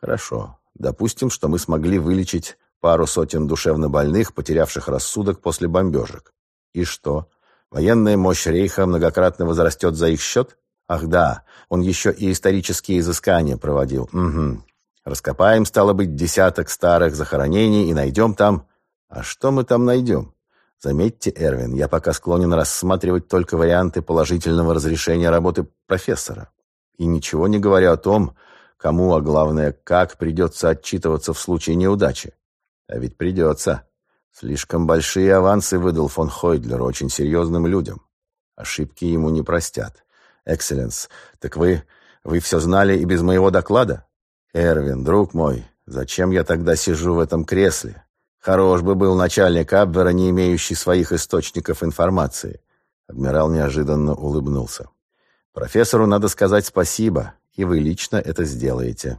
S1: Хорошо. Допустим, что мы смогли вылечить пару сотен душевно больных, потерявших рассудок после бомбежек. И что? Военная мощь Рейха многократно возрастет за их счет? Ах да, он еще и исторические изыскания проводил. Угу. Раскопаем, стало быть, десяток старых захоронений и найдем там... А что мы там найдем? Заметьте, Эрвин, я пока склонен рассматривать только варианты положительного разрешения работы профессора. И ничего не говорю о том, кому, а главное, как придется отчитываться в случае неудачи. А ведь придется. Слишком большие авансы выдал фон Хойдлер очень серьезным людям. Ошибки ему не простят. Экселленс, так вы... вы все знали и без моего доклада? Эрвин, друг мой, зачем я тогда сижу в этом кресле? Хорош бы был начальник Абвера, не имеющий своих источников информации. Адмирал неожиданно улыбнулся. Профессору надо сказать спасибо, и вы лично это сделаете.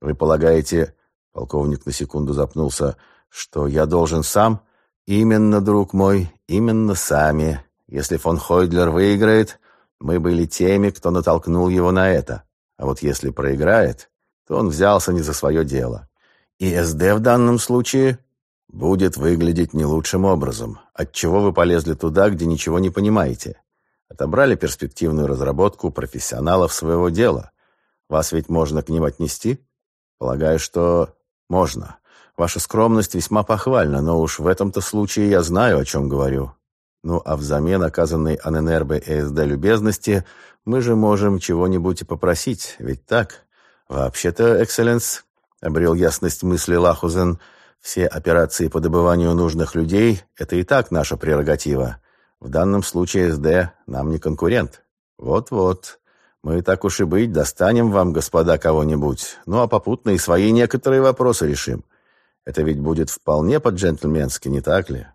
S1: Вы полагаете, полковник на секунду запнулся, что я должен сам? Именно, друг мой, именно сами. Если фон Хойдлер выиграет, мы были теми, кто натолкнул его на это. А вот если проиграет, то он взялся не за свое дело. И СД в данном случае будет выглядеть не лучшим образом. Отчего вы полезли туда, где ничего не понимаете? Отобрали перспективную разработку профессионалов своего дела. Вас ведь можно к ним отнести? Полагаю, что можно. Ваша скромность весьма похвальна, но уж в этом-то случае я знаю, о чем говорю. Ну, а взамен оказанной Аненербе и СД любезности мы же можем чего-нибудь и попросить, ведь так? Вообще-то, экселленс, обрел ясность мысли Лахузен, — все операции по добыванию нужных людей – это и так наша прерогатива. В данном случае СД нам не конкурент. Вот-вот. Мы так уж и быть достанем вам, господа, кого-нибудь. Ну а попутно и свои некоторые вопросы решим. Это ведь будет вполне по-джентльменски, не так ли?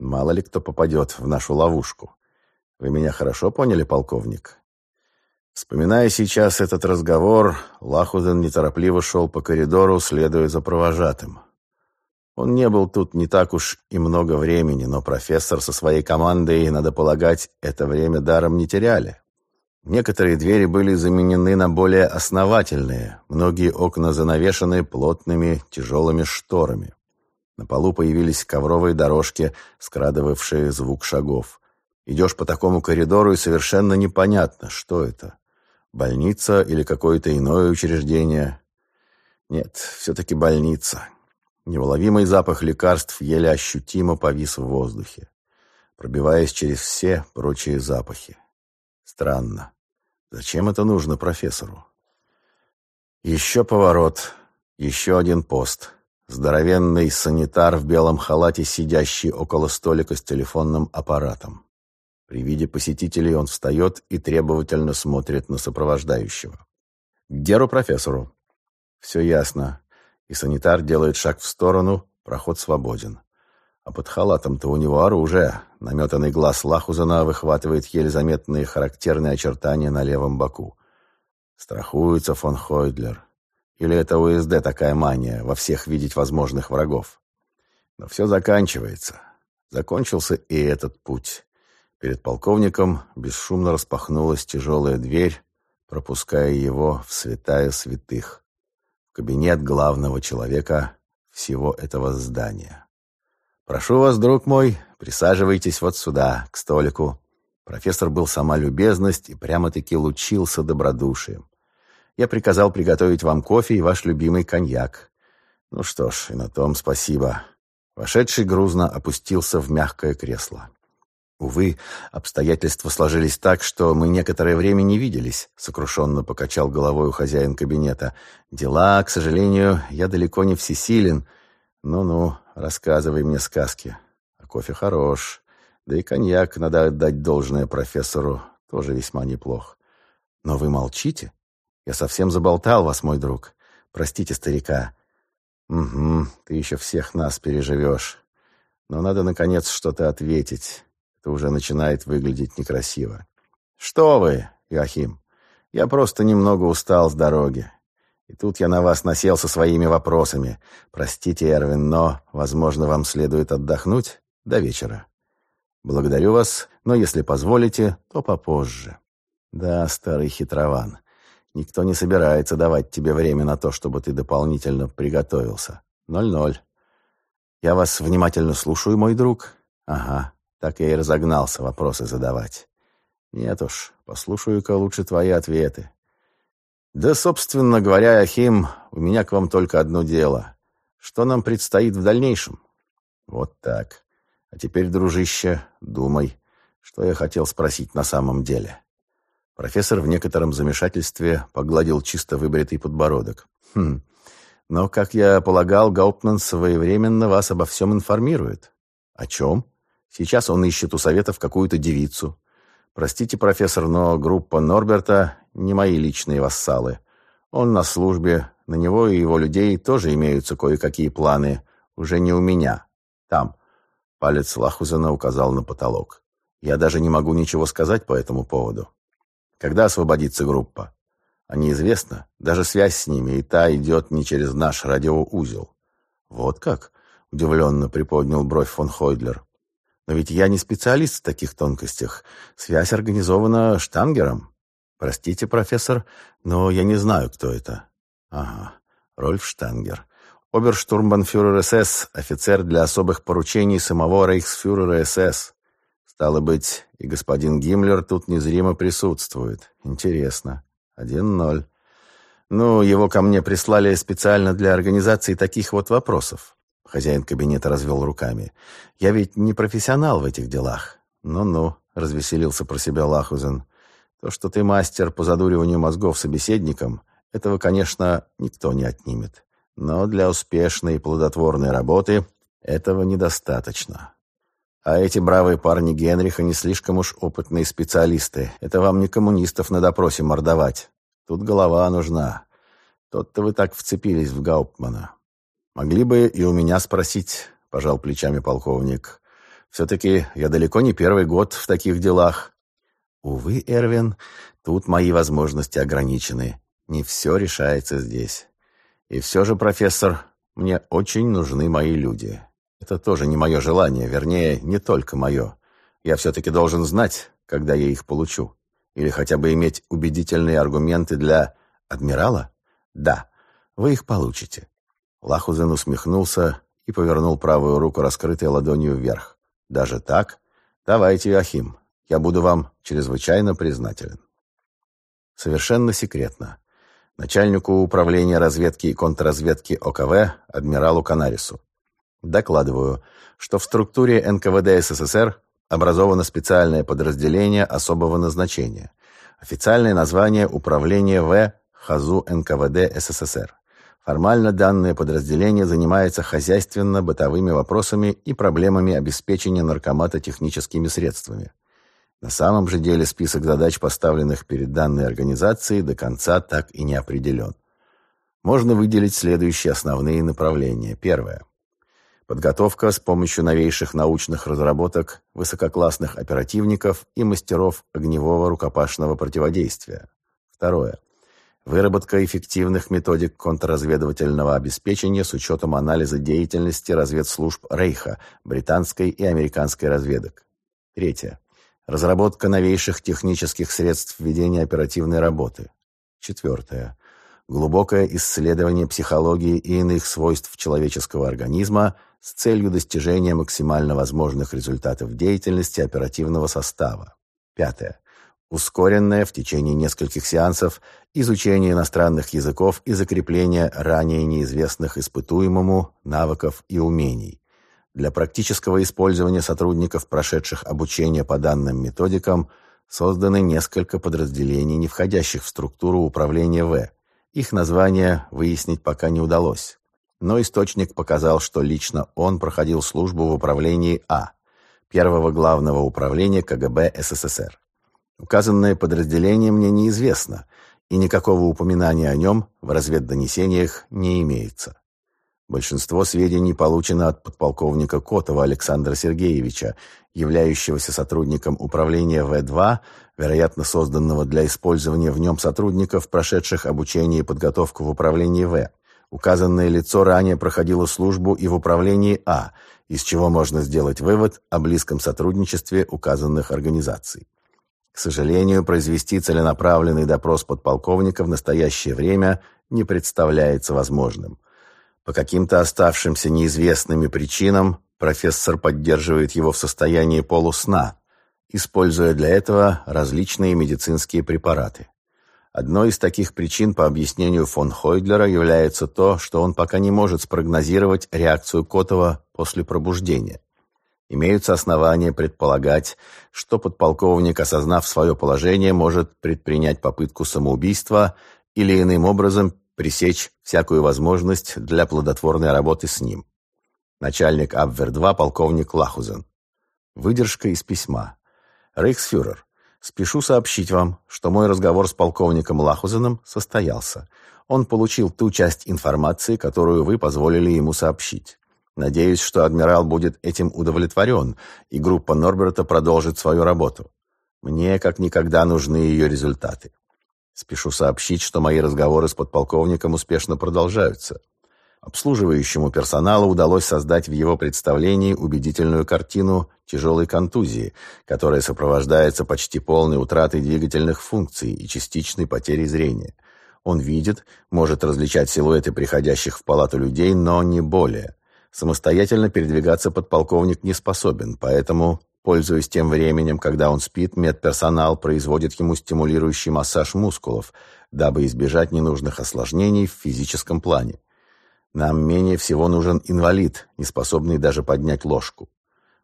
S1: Мало ли кто попадет в нашу ловушку. Вы меня хорошо поняли, полковник? Вспоминая сейчас этот разговор, Лахуден неторопливо шел по коридору, следуя за провожатым. Он не был тут не так уж и много времени, но профессор со своей командой, надо полагать, это время даром не теряли. Некоторые двери были заменены на более основательные, многие окна занавешены плотными тяжелыми шторами. На полу появились ковровые дорожки, скрадывавшие звук шагов. Идешь по такому коридору, и совершенно непонятно, что это. Больница или какое-то иное учреждение? Нет, все-таки больница. Неуловимый запах лекарств еле ощутимо повис в воздухе, пробиваясь через все прочие запахи. Странно. Зачем это нужно профессору? Еще поворот, еще один пост. Здоровенный санитар в белом халате, сидящий около столика с телефонным аппаратом. При виде посетителей он встает и требовательно смотрит на сопровождающего. «К геру профессору». «Все ясно и санитар делает шаг в сторону, проход свободен. А под халатом-то у него оружие. Наметанный глаз Лахузена выхватывает еле заметные характерные очертания на левом боку. Страхуется фон Хойдлер. Или это УСД такая мания, во всех видеть возможных врагов? Но все заканчивается. Закончился и этот путь. Перед полковником бесшумно распахнулась тяжелая дверь, пропуская его в святая святых, кабинет главного человека всего этого здания. «Прошу вас, друг мой, присаживайтесь вот сюда, к столику». Профессор был сама любезность и прямо-таки лучился добродушием. «Я приказал приготовить вам кофе и ваш любимый коньяк. Ну что ж, и на том спасибо». Вошедший грузно опустился в мягкое кресло. «Увы, обстоятельства сложились так, что мы некоторое время не виделись», — сокрушенно покачал головой у хозяин кабинета. «Дела, к сожалению, я далеко не всесилен. Ну-ну, рассказывай мне сказки. А кофе хорош. Да и коньяк, надо отдать должное профессору, тоже весьма неплох. Но вы молчите? Я совсем заболтал вас, мой друг. Простите старика». «Угу, ты еще всех нас переживешь. Но надо, наконец, что-то ответить». Это уже начинает выглядеть некрасиво. «Что вы, Иохим? Я просто немного устал с дороги. И тут я на вас насел со своими вопросами. Простите, Эрвин, но, возможно, вам следует отдохнуть до вечера. Благодарю вас, но если позволите, то попозже. Да, старый хитрован, никто не собирается давать тебе время на то, чтобы ты дополнительно приготовился. Ноль-ноль. Я вас внимательно слушаю, мой друг. Ага, так я и разогнался вопросы задавать. Нет уж, послушаю-ка лучше твои ответы. Да, собственно говоря, Ахим, у меня к вам только одно дело. Что нам предстоит в дальнейшем? Вот так. А теперь, дружище, думай, что я хотел спросить на самом деле. Профессор в некотором замешательстве погладил чисто выбритый подбородок. Хм. Но, как я полагал, Гауптман своевременно вас обо всем информирует. О чем? Сейчас он ищет у Советов какую-то девицу. Простите, профессор, но группа Норберта не мои личные вассалы. Он на службе, на него и его людей тоже имеются кое-какие планы. Уже не у меня. Там. Палец Лахузена указал на потолок. Я даже не могу ничего сказать по этому поводу. Когда освободится группа? А неизвестно. Даже связь с ними, и та идет не через наш радиоузел. Вот как? Удивленно приподнял бровь фон Хойдлер. Но ведь я не специалист в таких тонкостях. Связь организована штангером. Простите, профессор, но я не знаю, кто это. Ага, Рольф Штангер. Оберштурмбанфюрер СС, офицер для особых поручений самого рейхсфюрера СС. Стало быть, и господин Гиммлер тут незримо присутствует. Интересно. Один ноль. Ну, его ко мне прислали специально для организации таких вот вопросов. Хозяин кабинета развел руками. «Я ведь не профессионал в этих делах». «Ну-ну», — развеселился про себя Лахузен. «То, что ты мастер по задуриванию мозгов собеседникам, этого, конечно, никто не отнимет. Но для успешной и плодотворной работы этого недостаточно. А эти бравые парни Генриха не слишком уж опытные специалисты. Это вам не коммунистов на допросе мордовать. Тут голова нужна. Тот-то вы так вцепились в Гауптмана. «Могли бы и у меня спросить», — пожал плечами полковник. «Все-таки я далеко не первый год в таких делах». «Увы, Эрвин, тут мои возможности ограничены. Не все решается здесь. И все же, профессор, мне очень нужны мои люди. Это тоже не мое желание, вернее, не только мое. Я все-таки должен знать, когда я их получу. Или хотя бы иметь убедительные аргументы для... Адмирала? Да, вы их получите. Лахузен усмехнулся и повернул правую руку, раскрытой ладонью вверх. «Даже так? Давайте, Иохим. Я буду вам чрезвычайно признателен». Совершенно секретно. Начальнику управления разведки и контрразведки ОКВ, адмиралу Канарису. Докладываю, что в структуре НКВД СССР образовано специальное подразделение особого назначения. Официальное название Управление В ХАЗУ НКВД СССР. Формально данное подразделение занимается хозяйственно-бытовыми вопросами и проблемами обеспечения наркомата техническими средствами. На самом же деле список задач, поставленных перед данной организацией, до конца так и не определен. Можно выделить следующие основные направления. Первое. Подготовка с помощью новейших научных разработок высококлассных оперативников и мастеров огневого рукопашного противодействия. Второе Выработка эффективных методик контрразведывательного обеспечения с учетом анализа деятельности разведслужб Рейха, британской и американской разведок. Третье. Разработка новейших технических средств ведения оперативной работы. Четвертое. Глубокое исследование психологии и иных свойств человеческого организма с целью достижения максимально возможных результатов деятельности оперативного состава. Пятое ускоренное в течение нескольких сеансов изучение иностранных языков и закрепление ранее неизвестных испытуемому навыков и умений. Для практического использования сотрудников, прошедших обучение по данным методикам, созданы несколько подразделений, не входящих в структуру управления В. Их название выяснить пока не удалось. Но источник показал, что лично он проходил службу в управлении А, первого главного управления КГБ СССР. Указанное подразделение мне неизвестно, и никакого упоминания о нем в разведдонесениях не имеется. Большинство сведений получено от подполковника Котова Александра Сергеевича, являющегося сотрудником управления В-2, вероятно, созданного для использования в нем сотрудников, прошедших обучение и подготовку в управлении В. Указанное лицо ранее проходило службу и в управлении А, из чего можно сделать вывод о близком сотрудничестве указанных организаций. К сожалению, произвести целенаправленный допрос подполковника в настоящее время не представляется возможным. По каким-то оставшимся неизвестными причинам профессор поддерживает его в состоянии полусна, используя для этого различные медицинские препараты. Одной из таких причин, по объяснению фон Хойдлера, является то, что он пока не может спрогнозировать реакцию Котова после пробуждения. Имеются основания предполагать, что подполковник, осознав свое положение, может предпринять попытку самоубийства или иным образом пресечь всякую возможность для плодотворной работы с ним. Начальник Абвер-2, полковник Лахузен. Выдержка из письма. Рейхсфюрер, спешу сообщить вам, что мой разговор с полковником Лахузеном состоялся. Он получил ту часть информации, которую вы позволили ему сообщить. Надеюсь, что адмирал будет этим удовлетворен, и группа Норберта продолжит свою работу. Мне как никогда нужны ее результаты. Спешу сообщить, что мои разговоры с подполковником успешно продолжаются. Обслуживающему персоналу удалось создать в его представлении убедительную картину тяжелой контузии, которая сопровождается почти полной утратой двигательных функций и частичной потерей зрения. Он видит, может различать силуэты приходящих в палату людей, но не более. Самостоятельно передвигаться подполковник не способен, поэтому, пользуясь тем временем, когда он спит, медперсонал производит ему стимулирующий массаж мускулов, дабы избежать ненужных осложнений в физическом плане. Нам менее всего нужен инвалид, не способный даже поднять ложку.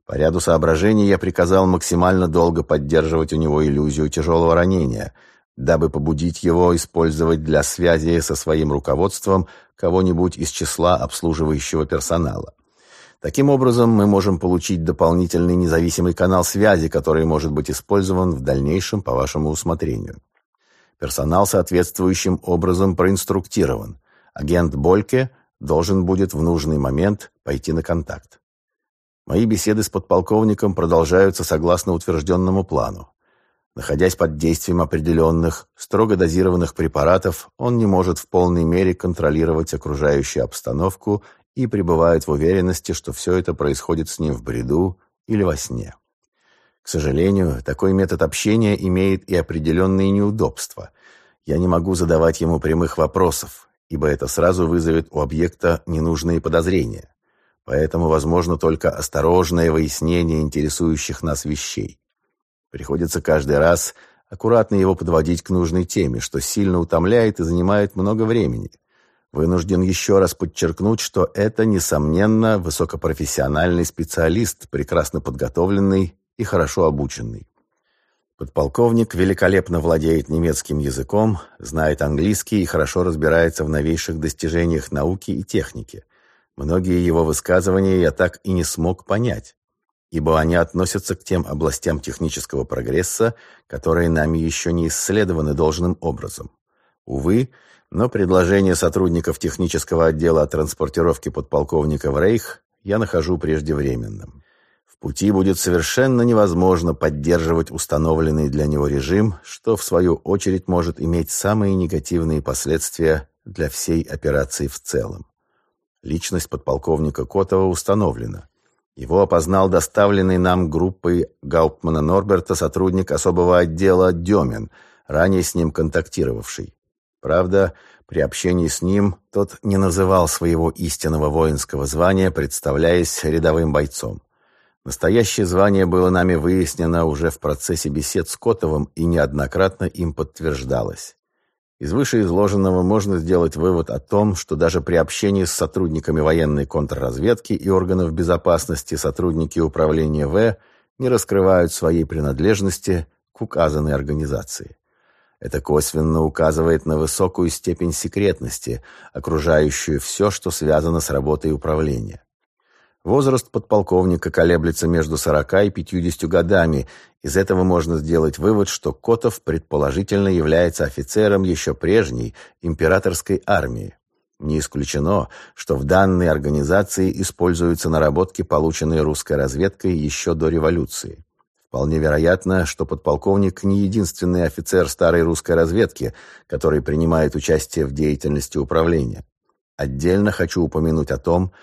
S1: По ряду соображений я приказал максимально долго поддерживать у него иллюзию тяжелого ранения – дабы побудить его использовать для связи со своим руководством кого-нибудь из числа обслуживающего персонала. Таким образом, мы можем получить дополнительный независимый канал связи, который может быть использован в дальнейшем по вашему усмотрению. Персонал соответствующим образом проинструктирован. Агент Больке должен будет в нужный момент пойти на контакт. Мои беседы с подполковником продолжаются согласно утвержденному плану. Находясь под действием определенных, строго дозированных препаратов, он не может в полной мере контролировать окружающую обстановку и пребывает в уверенности, что все это происходит с ним в бреду или во сне. К сожалению, такой метод общения имеет и определенные неудобства. Я не могу задавать ему прямых вопросов, ибо это сразу вызовет у объекта ненужные подозрения. Поэтому возможно только осторожное выяснение интересующих нас вещей. Приходится каждый раз аккуратно его подводить к нужной теме, что сильно утомляет и занимает много времени. Вынужден еще раз подчеркнуть, что это, несомненно, высокопрофессиональный специалист, прекрасно подготовленный и хорошо обученный. Подполковник великолепно владеет немецким языком, знает английский и хорошо разбирается в новейших достижениях науки и техники. Многие его высказывания я так и не смог понять ибо они относятся к тем областям технического прогресса, которые нами еще не исследованы должным образом. Увы, но предложение сотрудников технического отдела о транспортировке подполковника в Рейх я нахожу преждевременным. В пути будет совершенно невозможно поддерживать установленный для него режим, что в свою очередь может иметь самые негативные последствия для всей операции в целом. Личность подполковника Котова установлена. Его опознал доставленный нам группой Гауптмана Норберта сотрудник особого отдела Демин, ранее с ним контактировавший. Правда, при общении с ним тот не называл своего истинного воинского звания, представляясь рядовым бойцом. Настоящее звание было нами выяснено уже в процессе бесед с Котовым и неоднократно им подтверждалось. Из вышеизложенного можно сделать вывод о том, что даже при общении с сотрудниками военной контрразведки и органов безопасности сотрудники управления В не раскрывают своей принадлежности к указанной организации. Это косвенно указывает на высокую степень секретности, окружающую все, что связано с работой управления. Возраст подполковника колеблется между 40 и 50 годами. Из этого можно сделать вывод, что Котов предположительно является офицером еще прежней императорской армии. Не исключено, что в данной организации используются наработки, полученные русской разведкой еще до революции. Вполне вероятно, что подполковник не единственный офицер старой русской разведки, который принимает участие в деятельности управления. Отдельно хочу упомянуть о том, что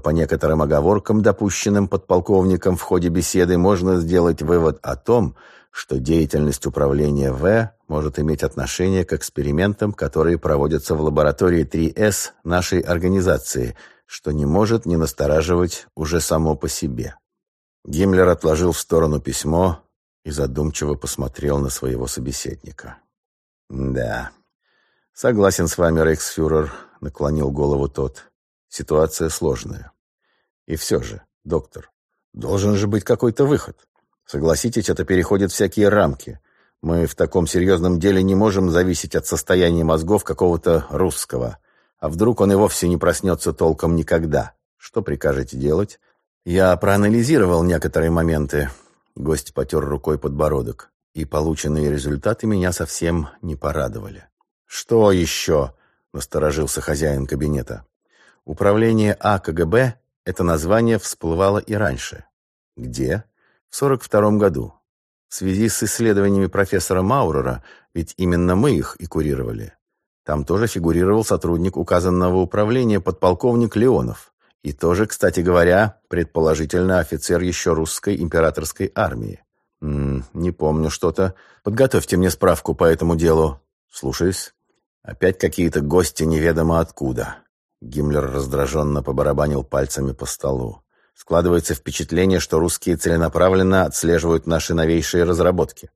S1: по некоторым оговоркам, допущенным подполковником в ходе беседы, можно сделать вывод о том, что деятельность управления В может иметь отношение к экспериментам, которые проводятся в лаборатории 3С нашей организации, что не может не настораживать уже само по себе. Гиммлер отложил в сторону письмо и задумчиво посмотрел на своего собеседника. «Да, согласен с вами, рейхсфюрер наклонил голову тот. Ситуация сложная. И все же, доктор, должен же быть какой-то выход. Согласитесь, это переходит всякие рамки. Мы в таком серьезном деле не можем зависеть от состояния мозгов какого-то русского. А вдруг он и вовсе не проснется толком никогда? Что прикажете делать? Я проанализировал некоторые моменты. Гость потер рукой подбородок. И полученные результаты меня совсем не порадовали. Что еще? насторожился хозяин кабинета. Управление АКГБ – это название всплывало и раньше. Где? В 42 году. В связи с исследованиями профессора Маурера, ведь именно мы их и курировали. Там тоже фигурировал сотрудник указанного управления подполковник Леонов. И тоже, кстати говоря, предположительно офицер еще русской императорской армии. -м, не помню что-то. Подготовьте мне справку по этому делу. Слушаюсь. Опять какие-то гости неведомо откуда. Гиммлер раздраженно побарабанил пальцами по столу. Складывается впечатление, что русские целенаправленно отслеживают наши новейшие разработки.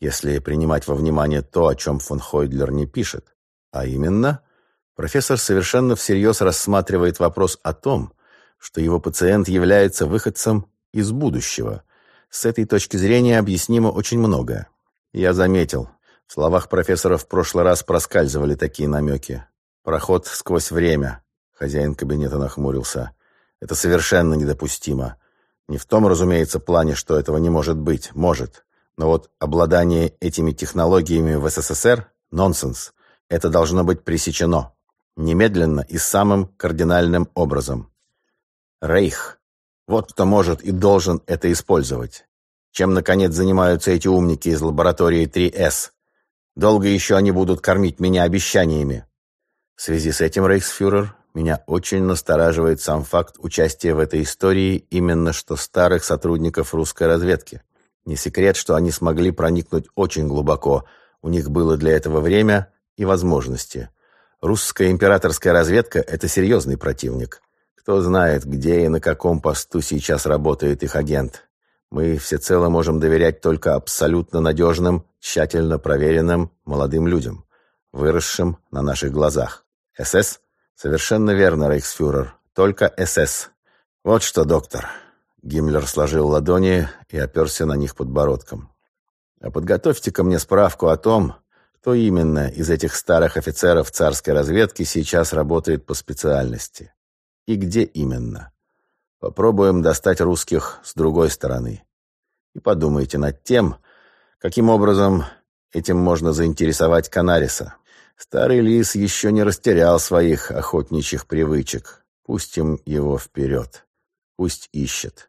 S1: Если принимать во внимание то, о чем фон Хойдлер не пишет. А именно, профессор совершенно всерьез рассматривает вопрос о том, что его пациент является выходцем из будущего. С этой точки зрения объяснимо очень многое. Я заметил, в словах профессора в прошлый раз проскальзывали такие намеки. Проход сквозь время. Хозяин кабинета нахмурился. Это совершенно недопустимо. Не в том, разумеется, плане, что этого не может быть. Может. Но вот обладание этими технологиями в СССР – нонсенс. Это должно быть пресечено. Немедленно и самым кардинальным образом. Рейх. Вот кто может и должен это использовать. Чем, наконец, занимаются эти умники из лаборатории 3С? Долго еще они будут кормить меня обещаниями. В связи с этим, рейхсфюрер, меня очень настораживает сам факт участия в этой истории именно что старых сотрудников русской разведки. Не секрет, что они смогли проникнуть очень глубоко. У них было для этого время и возможности. Русская императорская разведка – это серьезный противник. Кто знает, где и на каком посту сейчас работает их агент. Мы всецело можем доверять только абсолютно надежным, тщательно проверенным молодым людям, выросшим на наших глазах. СС? Совершенно верно, рейхсфюрер. Только СС. Вот что, доктор. Гиммлер сложил ладони и оперся на них подбородком. А подготовьте-ка мне справку о том, кто именно из этих старых офицеров царской разведки сейчас работает по специальности. И где именно. Попробуем достать русских с другой стороны. И подумайте над тем, каким образом этим можно заинтересовать Канариса. Старый лис еще не растерял своих охотничьих привычек. Пустим его вперед. Пусть ищет.